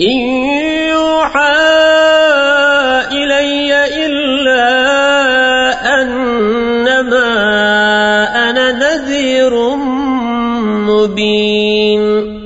إن يوحى إلي إلا أنما أنا نذير مبين.